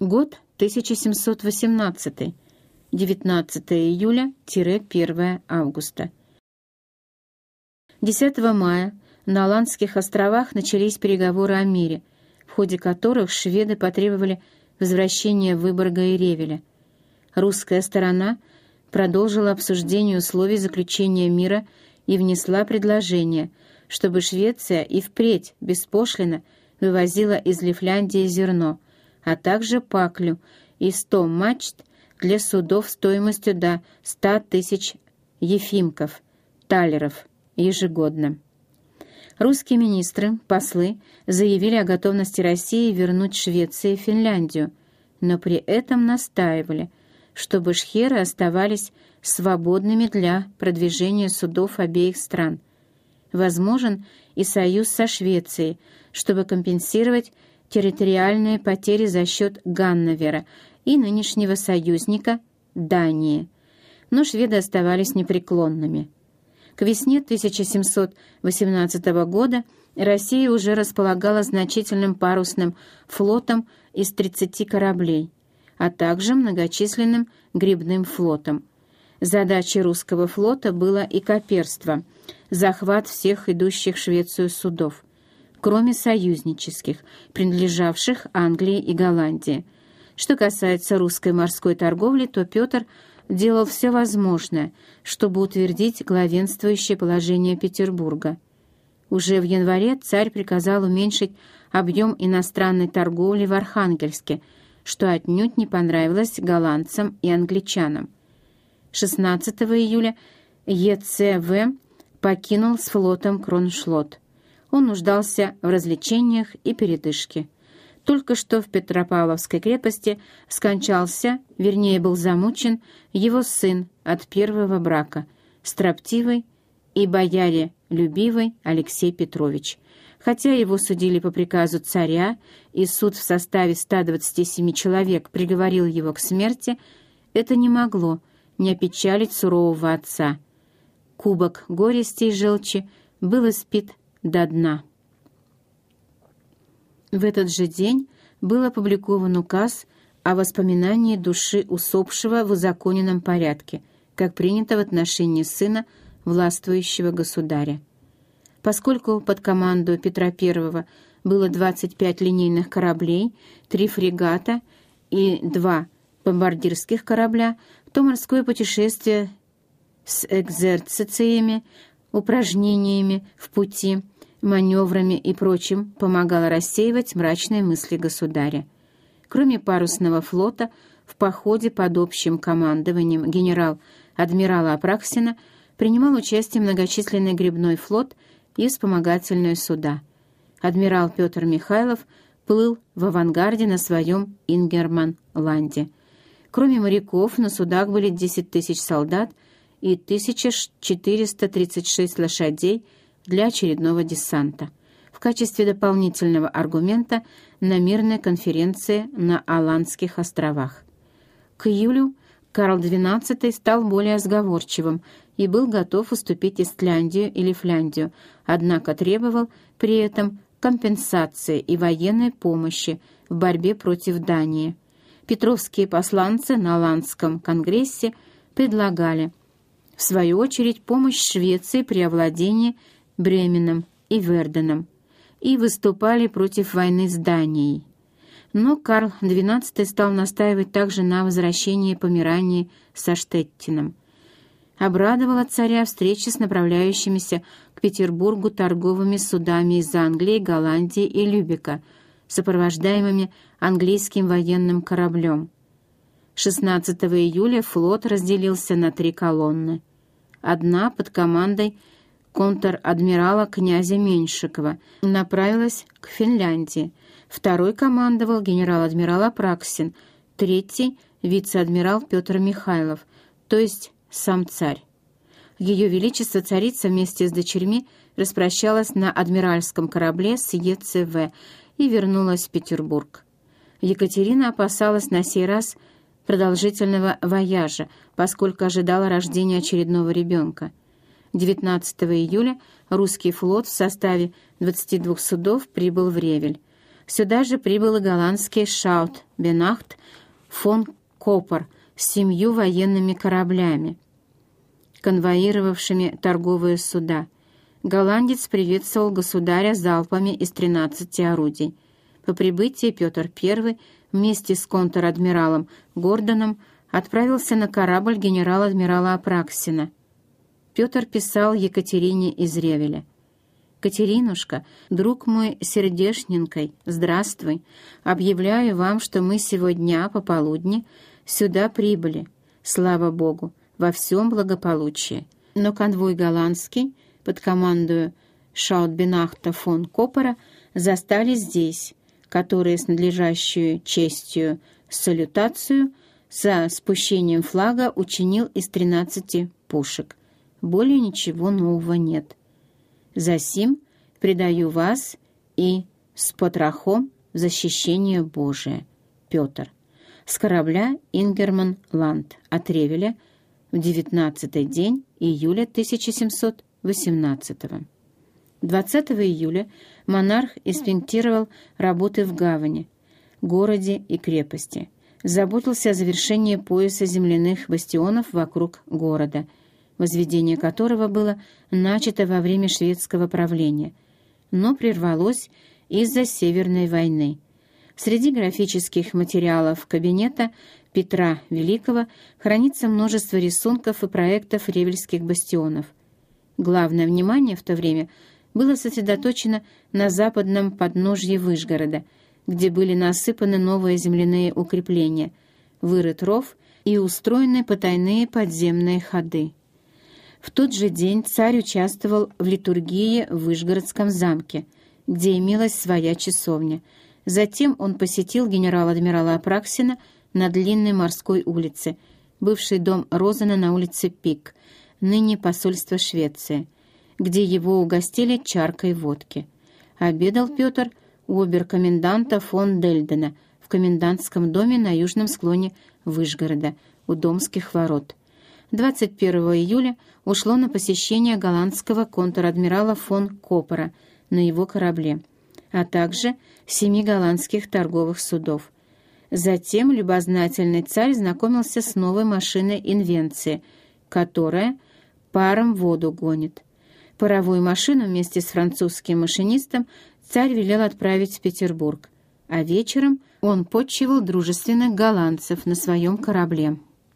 Год 1718. 19 июля-1 августа. 10 мая на Аландских островах начались переговоры о мире, в ходе которых шведы потребовали возвращения Выборга и Ревеля. Русская сторона продолжила обсуждение условий заключения мира и внесла предложение, чтобы Швеция и впредь беспошлино вывозила из Лифляндии зерно, а также паклю и 100 мачт для судов стоимостью до 100 тысяч ефимков, талеров ежегодно. Русские министры, послы заявили о готовности России вернуть Швеции и Финляндию, но при этом настаивали, чтобы шхеры оставались свободными для продвижения судов обеих стран. Возможен и союз со Швецией, чтобы компенсировать территориальные потери за счет Ганновера и нынешнего союзника Дании. Но шведы оставались непреклонными. К весне 1718 года Россия уже располагала значительным парусным флотом из 30 кораблей, а также многочисленным грибным флотом. Задачей русского флота было и коперство, захват всех идущих в Швецию судов кроме союзнических, принадлежавших Англии и Голландии. Что касается русской морской торговли, то Петр делал все возможное, чтобы утвердить главенствующее положение Петербурга. Уже в январе царь приказал уменьшить объем иностранной торговли в Архангельске, что отнюдь не понравилось голландцам и англичанам. 16 июля ЕЦВ покинул с флотом Кроншлотт. Он нуждался в развлечениях и передышке. Только что в Петропавловской крепости скончался, вернее, был замучен, его сын от первого брака, строптивый и бояре любивый Алексей Петрович. Хотя его судили по приказу царя, и суд в составе 127 человек приговорил его к смерти, это не могло не опечалить сурового отца. Кубок горести и желчи был испит до дна. В этот же день был опубликован указ о воспоминании души усопшего в узаконенном порядке, как принято в отношении сына властвующего государя. Поскольку под команду Петра I было 25 линейных кораблей, три фрегата и два бомбардирских корабля, то морское путешествие с экзерцициями, упражнениями в пути – маневрами и прочим помогала рассеивать мрачные мысли государя. Кроме парусного флота, в походе под общим командованием генерал-адмирала Апраксина принимал участие многочисленный грибной флот и вспомогательные суда. Адмирал Петр Михайлов плыл в авангарде на своем Ингерман-ланде. Кроме моряков, на судах были 10 тысяч солдат и 1436 лошадей, для очередного десанта в качестве дополнительного аргумента на мирной конференции на Аландских островах. К июлю Карл XII стал более сговорчивым и был готов уступить Истляндию или Фляндию, однако требовал при этом компенсации и военной помощи в борьбе против Дании. Петровские посланцы на Аландском конгрессе предлагали, в свою очередь, помощь Швеции при овладении Бременом и Верденом и выступали против войны с Данией. Но Карл XII стал настаивать также на возвращении Померании со Штеттином. Обрадовала царя встреча с направляющимися к Петербургу торговыми судами из Англии, Голландии и Любека, сопровождаемыми английским военным кораблем. 16 июля флот разделился на три колонны. Одна под командой контр-адмирала князя Меньшикова, направилась к Финляндии. Второй командовал генерал-адмирал Апраксин, третий — вице-адмирал Петр Михайлов, то есть сам царь. Ее Величество царица вместе с дочерьми распрощалась на адмиральском корабле с ЕЦВ и вернулась в Петербург. Екатерина опасалась на сей раз продолжительного вояжа, поскольку ожидала рождения очередного ребенка — 19 июля русский флот в составе 22 судов прибыл в Ревель. Сюда же прибыл и голландский Шаут Бенахт фон Коппер с семью военными кораблями, конвоировавшими торговые суда. Голландец приветствовал государя залпами из 13 орудий. По прибытии Петр I вместе с контр-адмиралом Гордоном отправился на корабль генерала-адмирала Апраксина. Петр писал Екатерине из Ревеля. «Катеринушка, друг мой сердешненькой, здравствуй. Объявляю вам, что мы сегодня пополудни сюда прибыли, слава Богу, во всем благополучии. Но конвой голландский под командою Шаутбенахта фон Коппера застали здесь, которые с надлежащей честью салютацию со спущением флага учинил из тринадцати пушек. Более ничего нового нет». Засим предаю вас и с потрохом в защищение Божие. Петр. С корабля Ингерман Ланд от Ревеля в 19 день июля 1718 20 июля монарх инспектировал работы в гавани, городе и крепости, заботился о завершении пояса земляных бастионов вокруг города – возведение которого было начато во время шведского правления, но прервалось из-за Северной войны. Среди графических материалов кабинета Петра Великого хранится множество рисунков и проектов ревельских бастионов. Главное внимание в то время было сосредоточено на западном подножье Выжгорода, где были насыпаны новые земляные укрепления, вырыт ров и устроены потайные подземные ходы. В тот же день царь участвовал в литургии в Вышгородском замке, где имелась своя часовня. Затем он посетил генерала-адмирала Апраксина на Длинной морской улице, бывший дом Розена на улице Пик, ныне посольство Швеции, где его угостили чаркой водки. Обедал Петр у оберкоменданта фон Дельдена в комендантском доме на южном склоне Выжгорода, у Домских ворот. 21 июля ушло на посещение голландского контр-адмирала фон Коппера на его корабле, а также семи голландских торговых судов. Затем любознательный царь знакомился с новой машиной инвенции, которая паром воду гонит. Паровую машину вместе с французским машинистом царь велел отправить в Петербург, а вечером он подчивал дружественных голландцев на своем корабле.